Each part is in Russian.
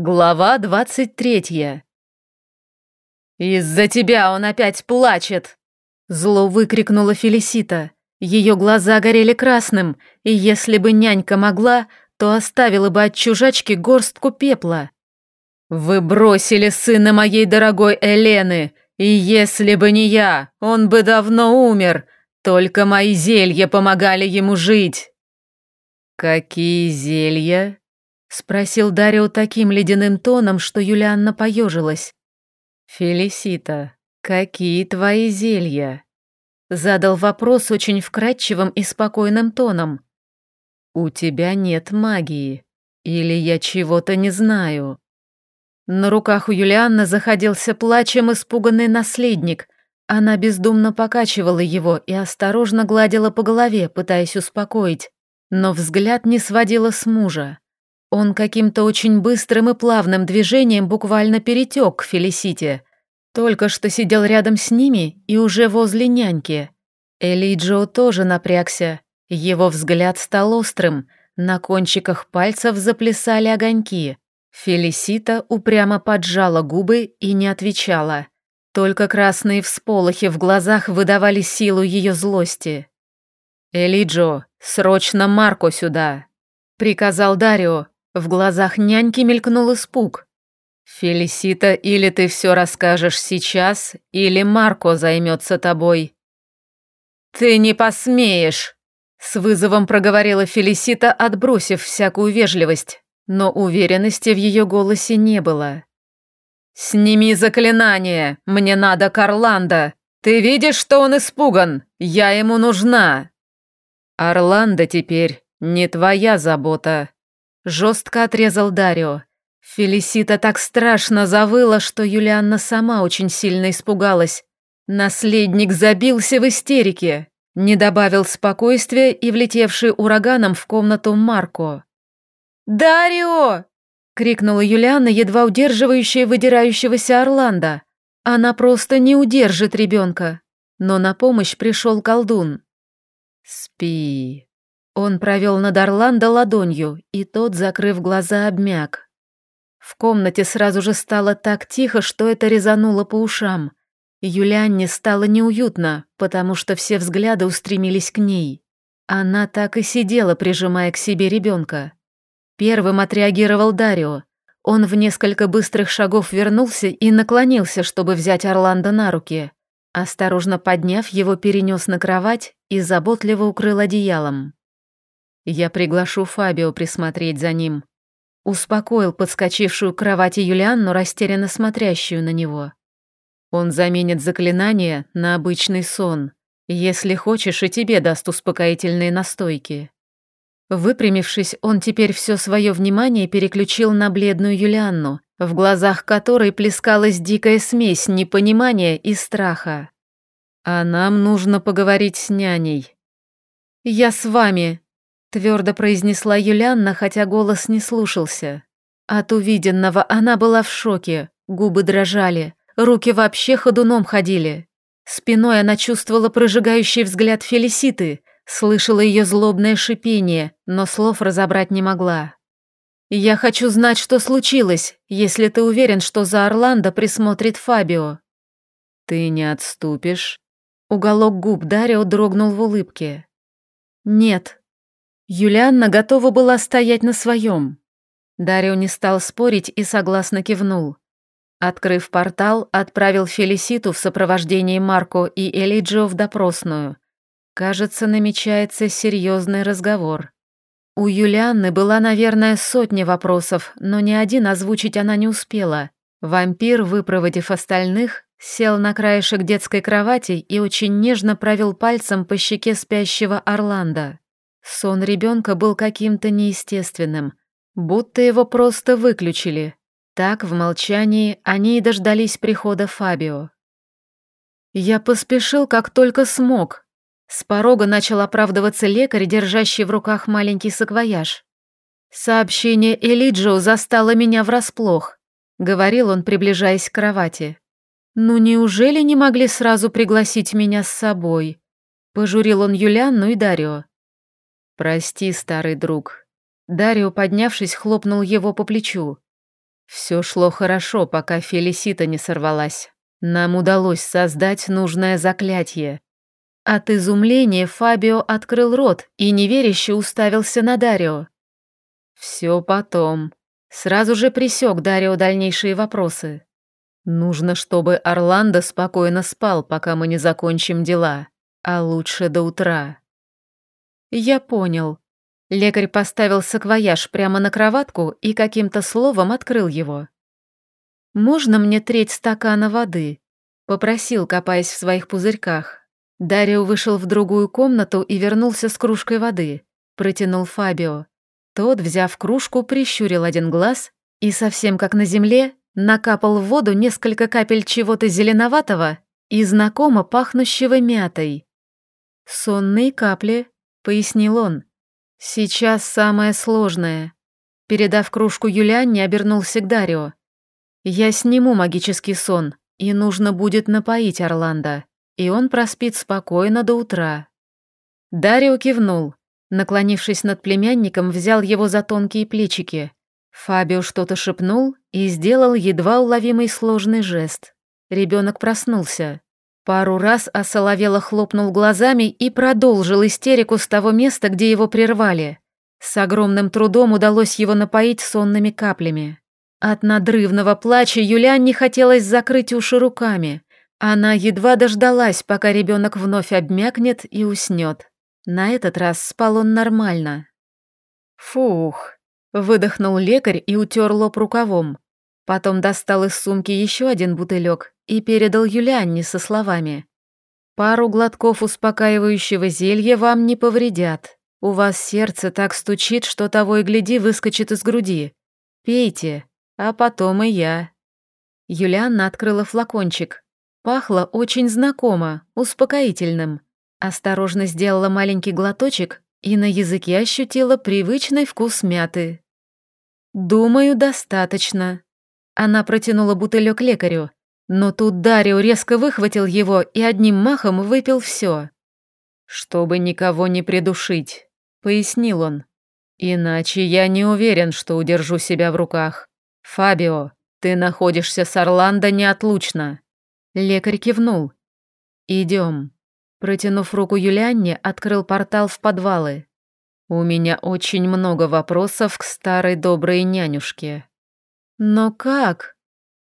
Глава двадцать третья. «Из-за тебя он опять плачет!» Зло выкрикнула Фелисита. Ее глаза горели красным, и если бы нянька могла, то оставила бы от чужачки горстку пепла. «Вы бросили сына моей дорогой Элены, и если бы не я, он бы давно умер, только мои зелья помогали ему жить». «Какие зелья?» — спросил Дарио таким ледяным тоном, что Юлианна поежилась. «Фелисита, какие твои зелья?» Задал вопрос очень вкрадчивым и спокойным тоном. «У тебя нет магии. Или я чего-то не знаю?» На руках у Юлианны заходился плачем испуганный наследник. Она бездумно покачивала его и осторожно гладила по голове, пытаясь успокоить, но взгляд не сводила с мужа. Он каким-то очень быстрым и плавным движением буквально перетек к Фелисите. Только что сидел рядом с ними и уже возле няньки. Элиджо тоже напрягся. Его взгляд стал острым, на кончиках пальцев заплясали огоньки. Фелисита упрямо поджала губы и не отвечала. Только красные всполохи в глазах выдавали силу ее злости. «Элиджо, срочно Марко сюда!» — приказал Дарио, в глазах няньки мелькнул испуг. «Фелисита, или ты все расскажешь сейчас, или Марко займется тобой». «Ты не посмеешь!» С вызовом проговорила Фелисита, отбросив всякую вежливость, но уверенности в ее голосе не было. «Сними заклинание! Мне надо Карланда! Ты видишь, что он испуган? Я ему нужна!» «Орландо теперь не твоя забота», Жестко отрезал Дарио. Фелисита так страшно завыла, что Юлианна сама очень сильно испугалась. Наследник забился в истерике, не добавил спокойствия и влетевший ураганом в комнату Марко. «Дарио!» — крикнула Юлианна, едва удерживающая выдирающегося Орландо. Она просто не удержит ребенка. Но на помощь пришел колдун. «Спи», он провел над Орландо ладонью, и тот, закрыв глаза, обмяк. В комнате сразу же стало так тихо, что это резануло по ушам. Юлианне стало неуютно, потому что все взгляды устремились к ней. Она так и сидела, прижимая к себе ребенка. Первым отреагировал Дарио. Он в несколько быстрых шагов вернулся и наклонился, чтобы взять Орландо на руки. Осторожно подняв, его перенес на кровать и заботливо укрыл одеялом. Я приглашу Фабио присмотреть за ним. Успокоил подскочившую к кровати Юлианну, растерянно смотрящую на него. Он заменит заклинание на обычный сон. Если хочешь, и тебе даст успокоительные настойки. Выпрямившись, он теперь все свое внимание переключил на бледную Юлианну, в глазах которой плескалась дикая смесь непонимания и страха. «А нам нужно поговорить с няней». «Я с вами», Твердо произнесла Юлианна, хотя голос не слушался. От увиденного она была в шоке, губы дрожали, руки вообще ходуном ходили. Спиной она чувствовала прожигающий взгляд Фелиситы, слышала ее злобное шипение, но слов разобрать не могла. «Я хочу знать, что случилось, если ты уверен, что за Орландо присмотрит Фабио». «Ты не отступишь?» Уголок губ Дарио дрогнул в улыбке. «Нет», Юлианна готова была стоять на своем. Дарио не стал спорить и согласно кивнул. Открыв портал, отправил Фелиситу в сопровождении Марко и Элиджио в допросную. Кажется, намечается серьезный разговор. У Юлианны была, наверное, сотня вопросов, но ни один озвучить она не успела. Вампир, выпроводив остальных, сел на краешек детской кровати и очень нежно провел пальцем по щеке спящего Орландо. Сон ребенка был каким-то неестественным, будто его просто выключили. Так, в молчании, они и дождались прихода Фабио. Я поспешил, как только смог. С порога начал оправдываться лекарь, держащий в руках маленький саквояж. «Сообщение Элиджо застало меня врасплох», — говорил он, приближаясь к кровати. «Ну неужели не могли сразу пригласить меня с собой?» Пожурил он Юлианну и Дарио. «Прости, старый друг». Дарио, поднявшись, хлопнул его по плечу. Все шло хорошо, пока Фелисита не сорвалась. Нам удалось создать нужное заклятие. От изумления Фабио открыл рот и неверяще уставился на Дарио. Все потом. Сразу же присек Дарио дальнейшие вопросы. Нужно, чтобы Орландо спокойно спал, пока мы не закончим дела, а лучше до утра. Я понял. Лекарь поставил саквояж прямо на кроватку и каким-то словом открыл его. «Можно мне треть стакана воды?» — попросил, копаясь в своих пузырьках. Дарио вышел в другую комнату и вернулся с кружкой воды. Протянул Фабио. Тот, взяв кружку, прищурил один глаз и, совсем как на земле, накапал в воду несколько капель чего-то зеленоватого и знакомо пахнущего мятой. «Сонные капли», — пояснил он. «Сейчас самое сложное». Передав кружку Юлианне, обернулся к Дарио. «Я сниму магический сон, и нужно будет напоить Орландо, и он проспит спокойно до утра». Дарио кивнул, наклонившись над племянником, взял его за тонкие плечики. Фабио что-то шепнул и сделал едва уловимый сложный жест. Ребенок проснулся. Пару раз осоловело хлопнул глазами и продолжил истерику с того места, где его прервали. С огромным трудом удалось его напоить сонными каплями. От надрывного плача Юлян не хотелось закрыть уши руками. Она едва дождалась, пока ребенок вновь обмякнет и уснет. На этот раз спал он нормально. Фух, Выдохнул лекарь и утер лоб рукавом. Потом достал из сумки еще один бутылек и передал Юлианне со словами. «Пару глотков успокаивающего зелья вам не повредят. У вас сердце так стучит, что того и гляди выскочит из груди. Пейте, а потом и я». Юлианна открыла флакончик. Пахло очень знакомо, успокоительным. Осторожно сделала маленький глоточек и на языке ощутила привычный вкус мяты. «Думаю, достаточно». Она протянула бутылек лекарю, но тут Дарио резко выхватил его и одним махом выпил все. «Чтобы никого не придушить», — пояснил он. «Иначе я не уверен, что удержу себя в руках. Фабио, ты находишься с Орландо неотлучно». Лекарь кивнул. «Идем». Протянув руку Юлианне, открыл портал в подвалы. «У меня очень много вопросов к старой доброй нянюшке». «Но как?»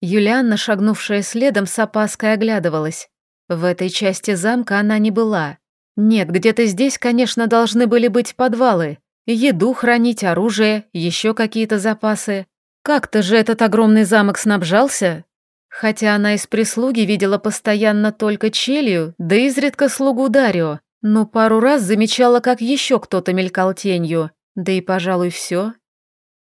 Юлианна, шагнувшая следом, с опаской оглядывалась. В этой части замка она не была. Нет, где-то здесь, конечно, должны были быть подвалы. Еду хранить, оружие, еще какие-то запасы. Как-то же этот огромный замок снабжался? Хотя она из прислуги видела постоянно только Челью, да изредка слугу Дарио, но пару раз замечала, как еще кто-то мелькал тенью, да и, пожалуй, все.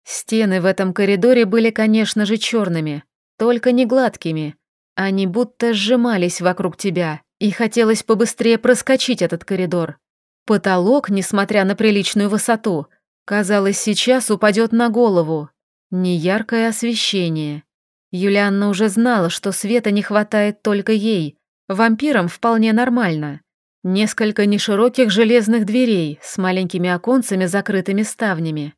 Стены в этом коридоре были, конечно же, черными, только не гладкими. Они будто сжимались вокруг тебя, и хотелось побыстрее проскочить этот коридор. Потолок, несмотря на приличную высоту, казалось, сейчас упадет на голову. Неяркое освещение, Юлианна уже знала, что света не хватает только ей. Вампирам вполне нормально. Несколько нешироких железных дверей с маленькими оконцами, закрытыми ставнями.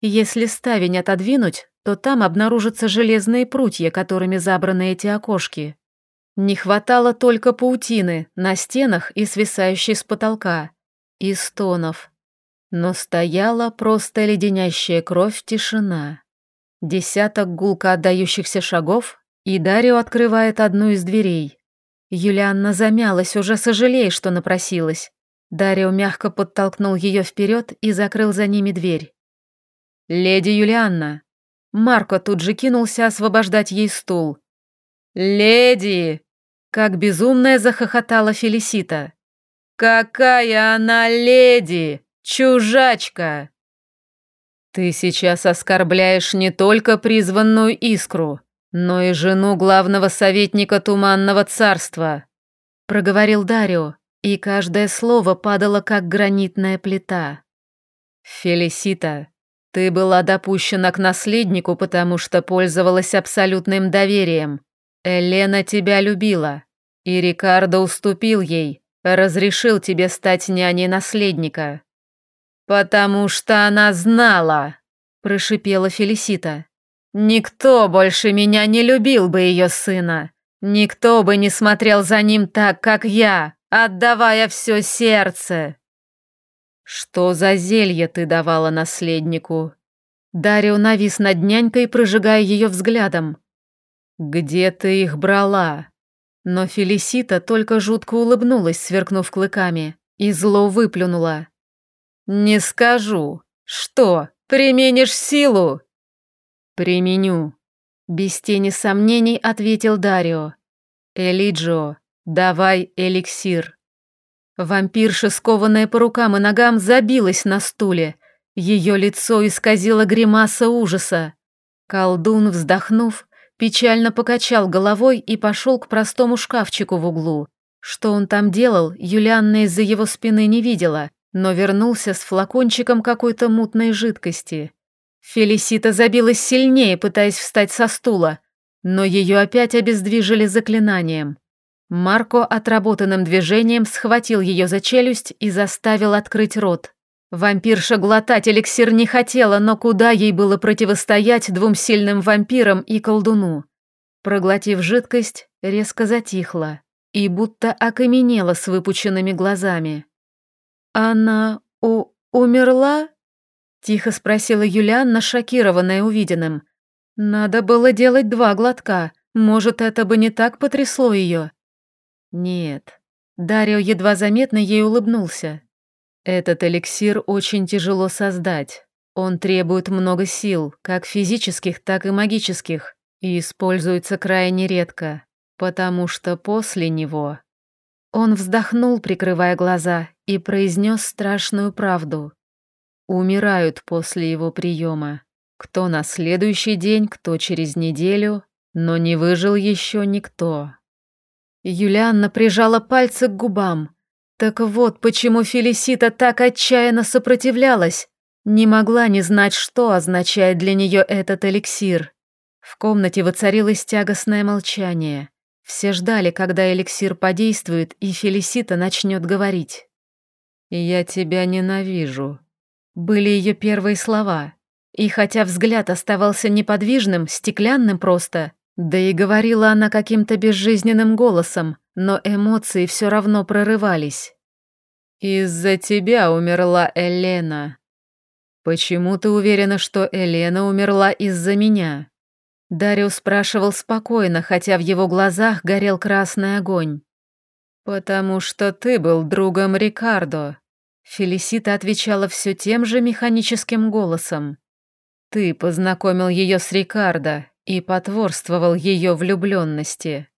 Если ставень отодвинуть, то там обнаружатся железные прутья, которыми забраны эти окошки. Не хватало только паутины на стенах и свисающей с потолка. И стонов. Но стояла просто леденящая кровь тишина. Десяток гулко отдающихся шагов, и Дарио открывает одну из дверей. Юлианна замялась, уже сожалея, что напросилась. Дарио мягко подтолкнул ее вперед и закрыл за ними дверь. «Леди Юлианна!» Марко тут же кинулся освобождать ей стул. «Леди!» Как безумная захохотала Фелисита. «Какая она леди! Чужачка!» «Ты сейчас оскорбляешь не только призванную искру, но и жену главного советника Туманного Царства», проговорил Дарио, и каждое слово падало, как гранитная плита. «Фелисита, ты была допущена к наследнику, потому что пользовалась абсолютным доверием. Елена тебя любила, и Рикардо уступил ей, разрешил тебе стать няней наследника. «Потому что она знала!» – прошипела Фелисита. Никто больше меня не любил бы ее сына. Никто бы не смотрел за ним так, как я, отдавая все сердце. Что за зелье ты давала наследнику? Дарио навис над нянькой, прожигая ее взглядом. Где ты их брала? Но Фелисита только жутко улыбнулась, сверкнув клыками, и зло выплюнула. «Не скажу. Что, применишь силу?» «Применю», — без тени сомнений ответил Дарио. «Элиджо, давай эликсир». Вампирша, скованная по рукам и ногам, забилась на стуле. Ее лицо исказило гримаса ужаса. Колдун, вздохнув, печально покачал головой и пошел к простому шкафчику в углу. Что он там делал, Юлианна из-за его спины не видела, но вернулся с флакончиком какой-то мутной жидкости. Фелисита забилась сильнее, пытаясь встать со стула, но ее опять обездвижили заклинанием. Марко отработанным движением схватил ее за челюсть и заставил открыть рот. Вампирша глотать эликсир не хотела, но куда ей было противостоять двум сильным вампирам и колдуну? Проглотив жидкость, резко затихла и будто окаменела с выпученными глазами. «Она у... умерла?» — тихо спросила Юлианна, шокированная увиденным. «Надо было делать два глотка. Может, это бы не так потрясло ее?» «Нет». Дарио едва заметно ей улыбнулся. «Этот эликсир очень тяжело создать. Он требует много сил, как физических, так и магических, и используется крайне редко, потому что после него он вздохнул, прикрывая глаза, и произнес страшную правду. Умирают после его приема. Кто на следующий день, кто через неделю, но не выжил еще никто. Юлианна прижала пальцы к губам. Так вот, почему Фелисита так отчаянно сопротивлялась. Не могла не знать, что означает для нее этот эликсир. В комнате воцарилось тягостное молчание. Все ждали, когда эликсир подействует, и Фелисита начнет говорить. «Я тебя ненавижу», — были ее первые слова. И хотя взгляд оставался неподвижным, стеклянным просто, да и говорила она каким-то безжизненным голосом, но эмоции все равно прорывались. «Из-за тебя умерла Элена». «Почему ты уверена, что Элена умерла из-за меня?» Дарио спрашивал спокойно, хотя в его глазах горел красный огонь. «Потому что ты был другом Рикардо», — Фелисита отвечала все тем же механическим голосом. «Ты познакомил ее с Рикардо и потворствовал ее влюбленности».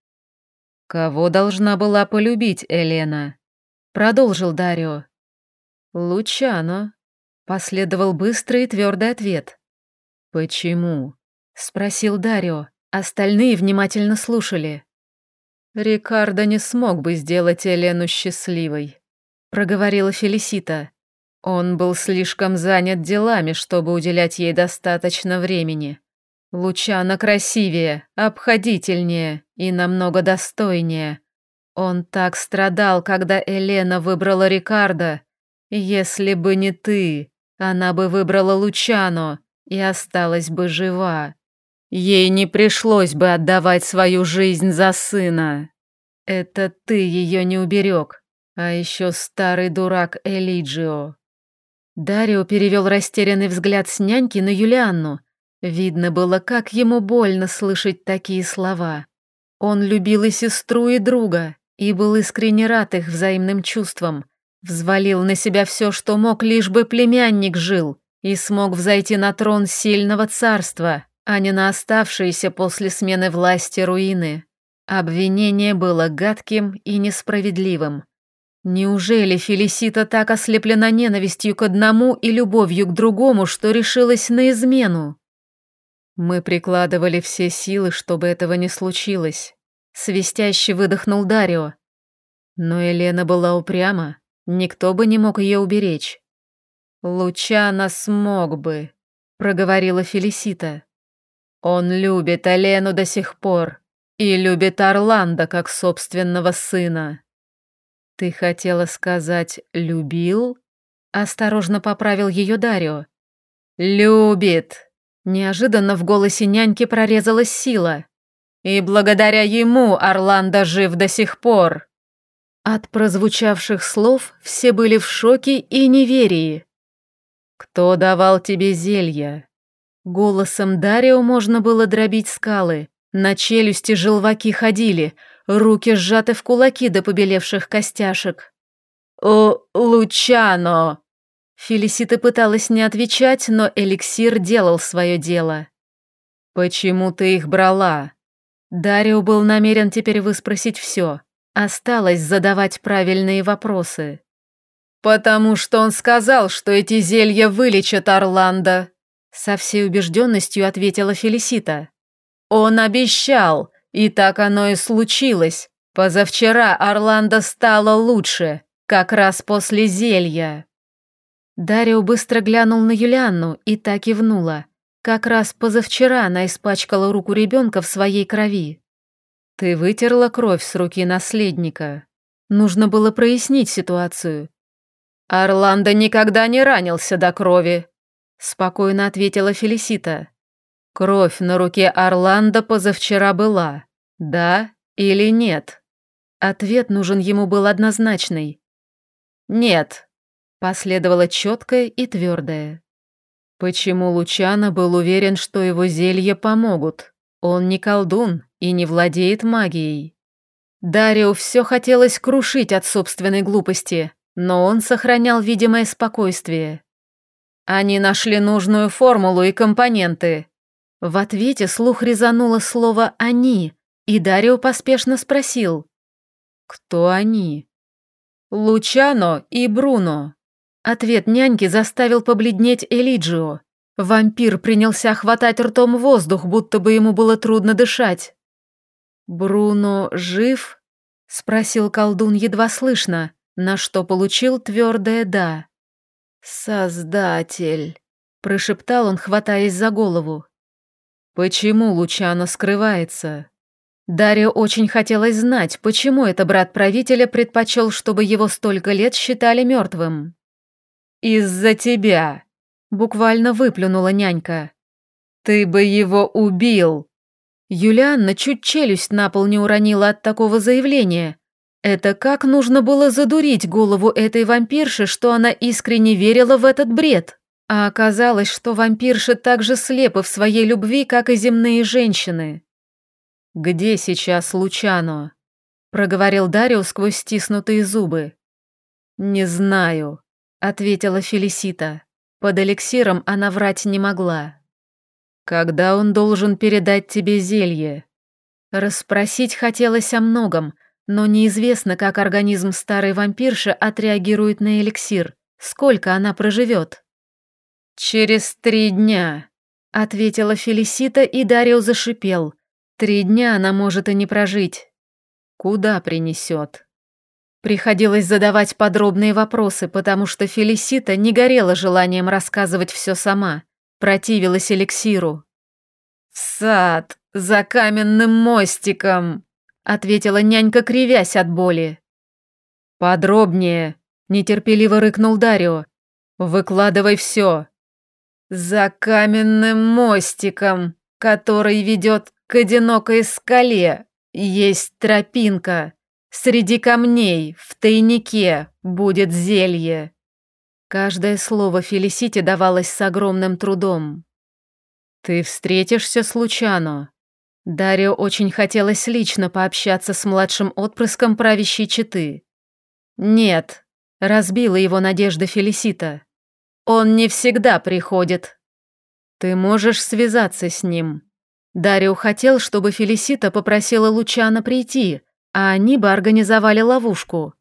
«Кого должна была полюбить Элена?» — продолжил Дарио. «Лучано», — последовал быстрый и твердый ответ. «Почему?» — спросил Дарио. Остальные внимательно слушали. «Рикардо не смог бы сделать Елену счастливой», — проговорила Фелисита. Он был слишком занят делами, чтобы уделять ей достаточно времени. Лучана красивее, обходительнее и намного достойнее. Он так страдал, когда Елена выбрала Рикардо. Если бы не ты, она бы выбрала Лучано и осталась бы жива. Ей не пришлось бы отдавать свою жизнь за сына. Это ты ее не уберег, а еще старый дурак Элиджио. Дарио перевел растерянный взгляд с няньки на Юлианну. Видно было, как ему больно слышать такие слова. Он любил и сестру, и друга, и был искренне рад их взаимным чувствам. Взвалил на себя все, что мог, лишь бы племянник жил, и смог взойти на трон сильного царства, а не на оставшиеся после смены власти руины. Обвинение было гадким и несправедливым. Неужели Фелисита так ослеплена ненавистью к одному и любовью к другому, что решилась на измену? Мы прикладывали все силы, чтобы этого не случилось. Свистяще выдохнул Дарио. Но Елена была упряма, никто бы не мог ее уберечь. «Лучано смог бы», — проговорила Фелисита. Он любит Алену до сих пор и любит Орландо как собственного сына. Ты хотела сказать «любил»? Осторожно поправил ее Дарио. «Любит!» Неожиданно в голосе няньки прорезалась сила. «И благодаря ему Орландо жив до сих пор!» От прозвучавших слов все были в шоке и неверии. «Кто давал тебе зелья?» Голосом Дарио можно было дробить скалы. На челюсти желваки ходили, руки сжаты в кулаки до побелевших костяшек. «О, Лучано!» Фелисита пыталась не отвечать, но эликсир делал свое дело. «Почему ты их брала?» Дарио был намерен теперь выспросить все. Осталось задавать правильные вопросы. «Потому что он сказал, что эти зелья вылечат Орландо», со всей убежденностью ответила Фелисита. «Он обещал, и так оно и случилось. Позавчера Орландо стало лучше, как раз после зелья». Дарио быстро глянул на Юлианну и так и внула. Как раз позавчера она испачкала руку ребенка в своей крови. «Ты вытерла кровь с руки наследника. Нужно было прояснить ситуацию». «Орландо никогда не ранился до крови», — спокойно ответила Фелисита. «Кровь на руке Орландо позавчера была, да или нет?» Ответ нужен ему был однозначный. «Нет», Последовало четкое и твердое. Почему Лучано был уверен, что его зелья помогут? Он не колдун и не владеет магией. Дарио все хотелось крушить от собственной глупости, но он сохранял видимое спокойствие. Они нашли нужную формулу и компоненты. В ответе слух резануло слово «они», и Дарио поспешно спросил. «Кто они?» «Лучано и Бруно», Ответ няньки заставил побледнеть Элиджио. Вампир принялся хватать ртом воздух, будто бы ему было трудно дышать. «Бруно жив?» — спросил колдун едва слышно, на что получил твердое «да». «Создатель», — прошептал он, хватаясь за голову. «Почему Лучано скрывается?» Дарья очень хотелось знать, почему это брат правителя предпочел, чтобы его столько лет считали мертвым. «Из-за тебя!» — буквально выплюнула нянька. «Ты бы его убил!» Юлианна чуть челюсть на пол не уронила от такого заявления. Это как нужно было задурить голову этой вампирши, что она искренне верила в этот бред? А оказалось, что вампирши так же слепы в своей любви, как и земные женщины. «Где сейчас Лучано?» — проговорил Дарио сквозь стиснутые зубы. «Не знаю», ответила Фелисита. Под эликсиром она врать не могла. «Когда он должен передать тебе зелье?» Расспросить хотелось о многом, но неизвестно, как организм старой вампирши отреагирует на эликсир, сколько она проживет. «Через три дня», — ответила Фелисита, и Дарио зашипел. «Три дня она может и не прожить. Куда принесет?» Приходилось задавать подробные вопросы, потому что Фелисита не горела желанием рассказывать все сама, противилась эликсиру. «В сад, за каменным мостиком», — ответила нянька, кривясь от боли. «Подробнее», — нетерпеливо рыкнул Дарио. «Выкладывай все». «За каменным мостиком, который ведет к одинокой скале, есть тропинка. Среди камней, в тайнике, будет зелье. Каждое слово Фелисите давалось с огромным трудом. «Ты встретишься с Лучано». Дарио очень хотелось лично пообщаться с младшим отпрыском правящей четы. «Нет», — разбила его надежда Фелисита. «Он не всегда приходит. Ты можешь связаться с ним». Дарио хотел, чтобы Фелисита попросила Лучано прийти, а они бы организовали ловушку.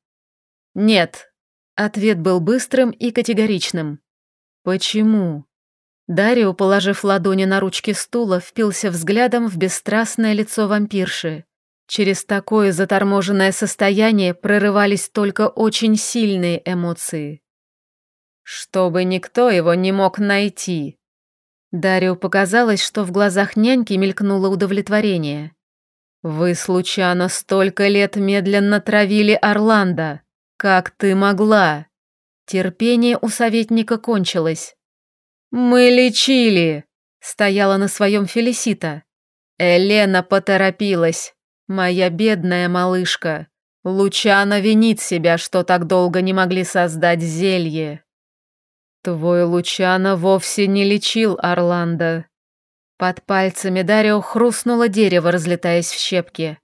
Нет. Ответ был быстрым и категоричным. Почему? Дарио, положив ладони на ручки стула, впился взглядом в бесстрастное лицо вампирши. Через такое заторможенное состояние прорывались только очень сильные эмоции. Чтобы никто его не мог найти. Дарио показалось, что в глазах няньки мелькнуло удовлетворение. «Вы, случайно, столько лет медленно травили Орландо. Как ты могла?» Терпение у советника кончилось. «Мы лечили!» Стояла на своем Фелисита. Елена поторопилась. Моя бедная малышка. Лучана винит себя, что так долго не могли создать зелье. Твой Лучана вовсе не лечил Орландо. Под пальцами Дарио хрустнуло дерево, разлетаясь в щепки.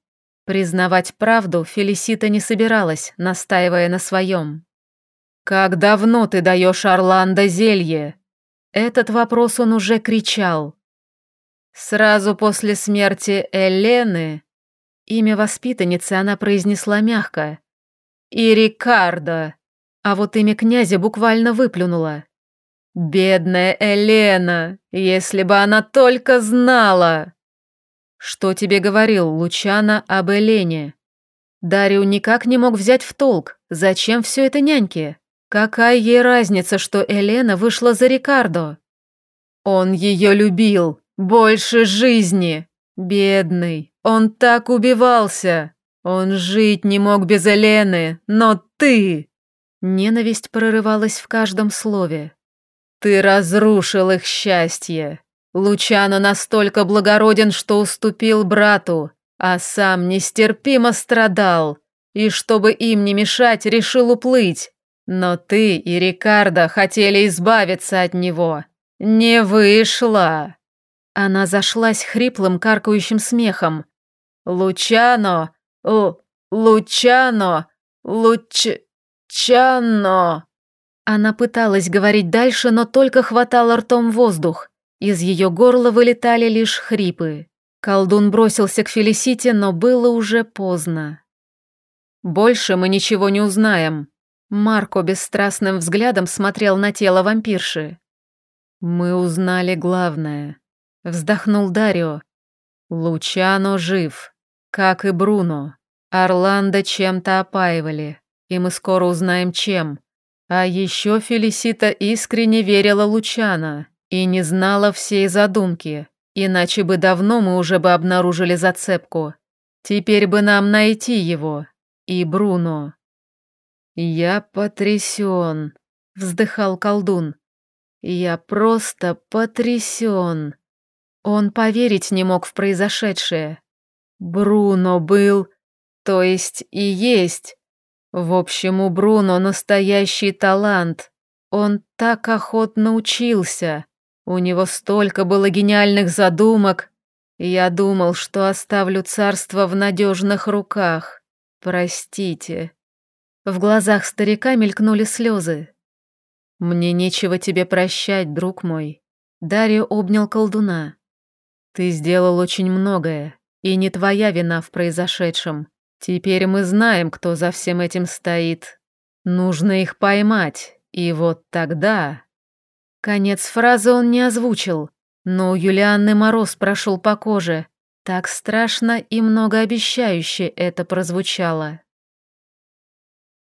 Признавать правду Фелисита не собиралась, настаивая на своем. «Как давно ты даешь Орландо зелье?» Этот вопрос он уже кричал. Сразу после смерти Элены Имя воспитанницы она произнесла мягко. «И Рикардо!» А вот имя князя буквально выплюнула. «Бедная Елена, если бы она только знала!» «Что тебе говорил Лучана об Элене?» Дарио никак не мог взять в толк, зачем все это няньке? Какая ей разница, что Елена вышла за Рикардо? Он ее любил, больше жизни, бедный, он так убивался. Он жить не мог без Елены, но ты...» Ненависть прорывалась в каждом слове. «Ты разрушил их счастье. Лучано настолько благороден, что уступил брату, а сам нестерпимо страдал, и чтобы им не мешать, решил уплыть. Но ты и Рикардо хотели избавиться от него. Не вышло!» Она зашлась хриплым каркающим смехом, Лучано! Л... Лучано! Лучано!» Она пыталась говорить дальше, но только хватала ртом воздух. Из ее горла вылетали лишь хрипы. Колдун бросился к Фелисите, но было уже поздно. «Больше мы ничего не узнаем». Марко бесстрастным взглядом смотрел на тело вампирши. «Мы узнали главное», — вздохнул Дарио. «Лучано жив. Как и Бруно. Орландо чем-то опаивали, и мы скоро узнаем чем. А еще Фелисита искренне верила Лучана и не знала всей задумки, иначе бы давно мы уже бы обнаружили зацепку. Теперь бы нам найти его. И Бруно. «Я потрясен», — вздыхал колдун. «Я просто потрясен». Он поверить не мог в произошедшее. Бруно был, то есть и есть. В общем, у Бруно настоящий талант. Он так охотно учился. У него столько было гениальных задумок. Я думал, что оставлю царство в надежных руках. Простите. В глазах старика мелькнули слезы. «Мне нечего тебе прощать, друг мой». Дарья обнял колдуна. «Ты сделал очень многое. И не твоя вина в произошедшем. Теперь мы знаем, кто за всем этим стоит. Нужно их поймать, и вот тогда...» Конец фразы он не озвучил, но у Юлианны мороз прошел по коже. Так страшно и многообещающе это прозвучало.